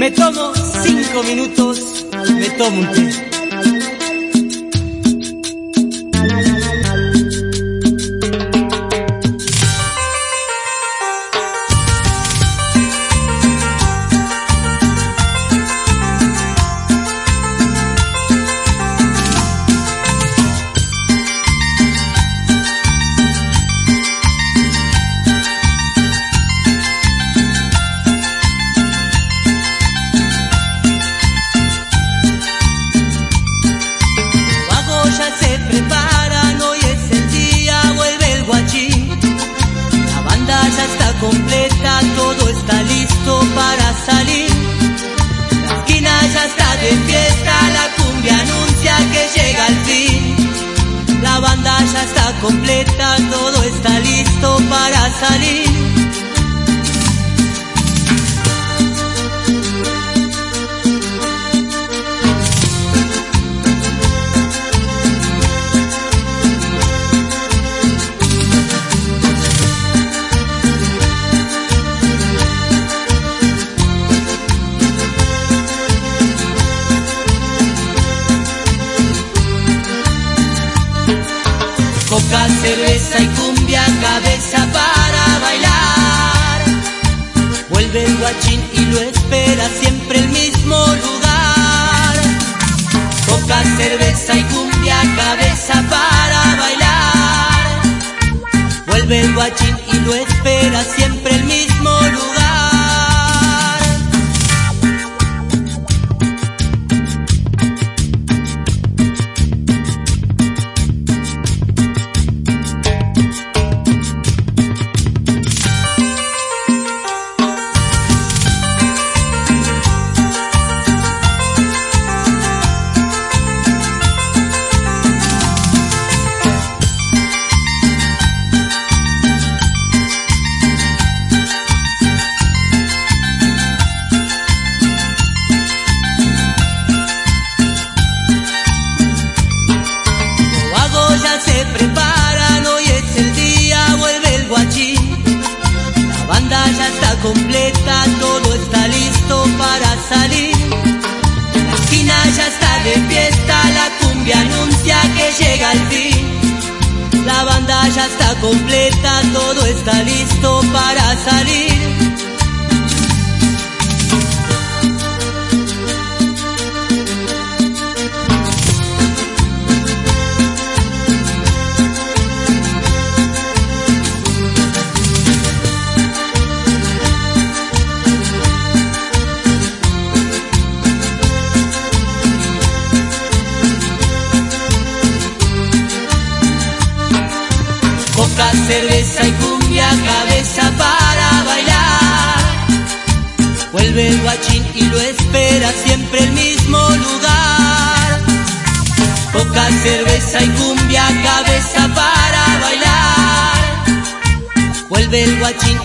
me tomo cinco minutos, me tomo un té. Está completa, todo está listo para salir. Cerveza y cumbia, cabeza para bailar. Vuelve el guachín y lo espera siempre el mismo lugar. Coca, cerveza y cumbia, cabeza para bailar. Vuelve el guachín y lo espera siempre salir. La esquina ya está de fiesta, la cumbia anuncia que llega el fin. La banda ya está completa, todo está listo para salir. Cerveza y cumbia, cabeza para bailar. Vuelve el guachín y lo espera siempre el mismo lugar. Coca, cerveza y cumbia, cabeza para bailar. Vuelve el guachín